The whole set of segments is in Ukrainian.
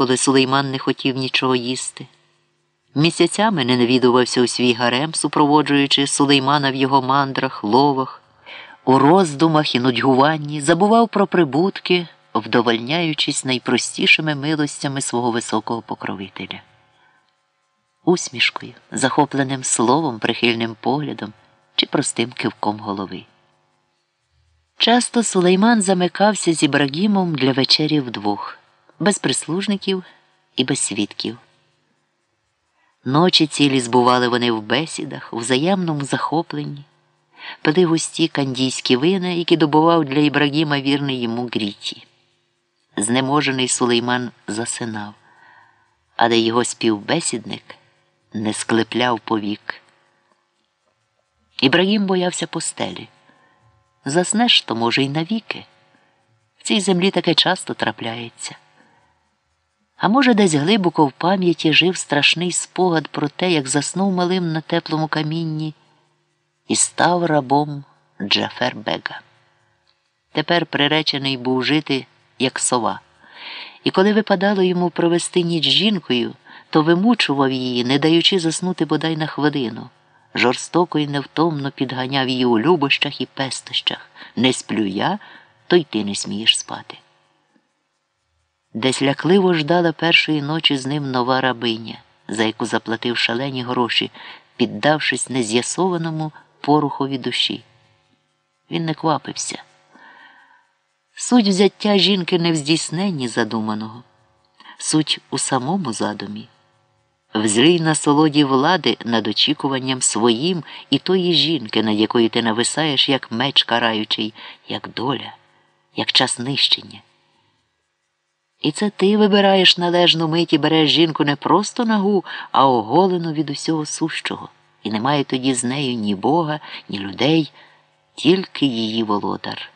коли Сулейман не хотів нічого їсти. Місяцями не навідувався у свій гарем, супроводжуючи Сулеймана в його мандрах, ловах, у роздумах і нудьгуванні, забував про прибутки, вдовольняючись найпростішими милостями свого високого покровителя. Усмішкою, захопленим словом, прихильним поглядом чи простим кивком голови. Часто Сулейман замикався з Ібрагімом для вечері вдвох, без прислужників і без свідків. Ночі цілі збували вони в бесідах, у взаємному захопленні, пили густі кандійські вина, які добував для Ібрагіма вірний йому гріті. Знеможений Сулейман засинав, але його співбесідник не склепляв повік. Ібрагім боявся постелі. Заснеш, то, може, й навіки. В цій землі таке часто трапляється. А може, десь глибоко в пам'яті жив страшний спогад про те, як заснув малим на теплому камінні і став рабом Джафер Бега. Тепер приречений був жити, як сова, і коли випадало йому провести ніч з жінкою, то вимучував її, не даючи заснути бодай на хвилину. Жорстоко і невтомно підганяв її у любощах і пестощах. Не сплю я, то й ти не смієш спати. Десь лякливо ждала першої ночі з ним нова рабиня, за яку заплатив шалені гроші, піддавшись нез'ясованому порухові душі. Він не квапився. Суть взяття жінки не в здійсненні задуманого, суть у самому задумі. Взрий на солоді влади над очікуванням своїм і тої жінки, над якою ти нависаєш, як меч караючий, як доля, як час нищення. І це ти вибираєш належну мить і береш жінку не просто нагу, а оголену від усього сущого, і немає тоді з нею ні Бога, ні людей, тільки її володар.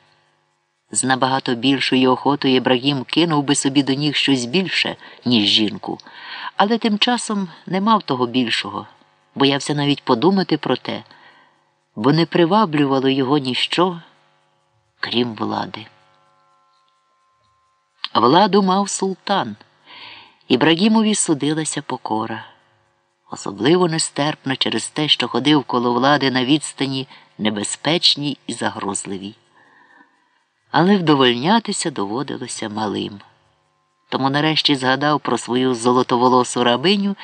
З набагато більшою охотою Ібрагім кинув би собі до ніг щось більше, ніж жінку, але тим часом не мав того більшого, боявся навіть подумати про те, бо не приваблювало його ніщо, крім влади. Владу мав султан, Ібрагімові судилася покора, особливо нестерпна через те, що ходив коло влади на відстані небезпечній і загрозливій. Але вдовольнятися доводилося малим. Тому нарешті згадав про свою золотоволосу рабиню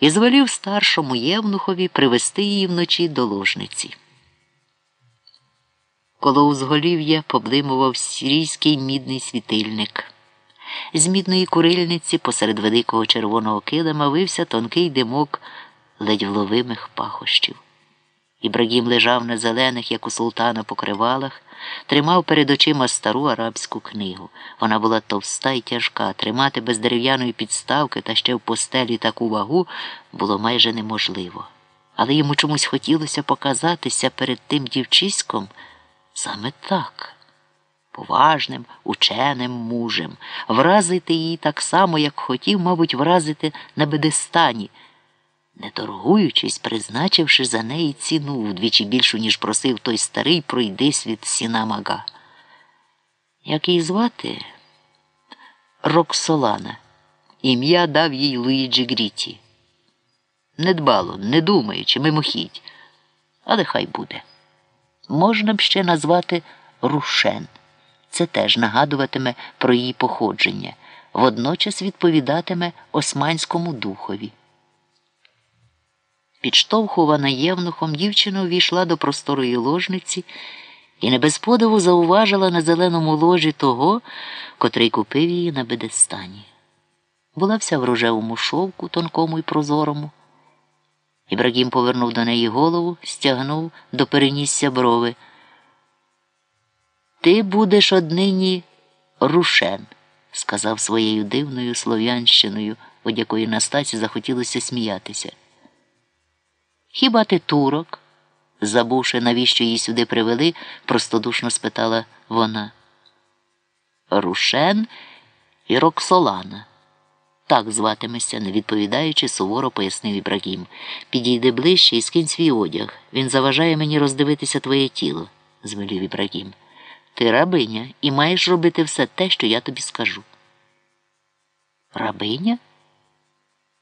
і звелів старшому євнухові привести її вночі до ложниці. Коло узголів'я поблимував сірійський мідний світильник. З мідної курильниці посеред великого червоного килима вився тонкий димок ледь вловимих пахощів. Ібрагім лежав на зелених, як у султана, покривалах, тримав перед очима стару арабську книгу. Вона була товста і тяжка. Тримати без дерев'яної підставки та ще в постелі таку вагу було майже неможливо. Але йому чомусь хотілося показатися перед тим дівчиськом саме так. Поважним, ученим мужем, вразити її так само, як хотів, мабуть, вразити на бедестані не торгуючись, призначивши за неї ціну вдвічі більшу, ніж просив той старий пройдисвіт Сінам-ага. Як її звати? Роксолана. Ім'я дав їй Луїджі Гріті. Недбало, не думаючи, мимохідь. Але хай буде. Можна б ще назвати Рушен. Це теж нагадуватиме про її походження, водночас відповідатиме османському духові. Підштовхувана євнухом, дівчина увійшла до просторої ложниці і не без подиву зауважила на зеленому ложі того, котрий купив її на бедестані. Була вся в рожевому шовку, тонкому і прозорому. Ібрагім повернув до неї голову, стягнув до перенісся брови. Ти будеш однині рушен, сказав своєю дивною слов'янщиною, від якої Настасі захотілося сміятися. Хіба ти турок? забувши, навіщо її сюди привели, простодушно спитала вона. Рушен і Роксолана. Так зватимешся, не відповідаючи, суворо пояснив Ібрагім. Підійди ближче і скинь свій одяг. Він заважає мені роздивитися твоє тіло, звелів Ібрагім. Ти рабиня і маєш робити все те, що я тобі скажу. Рабиня?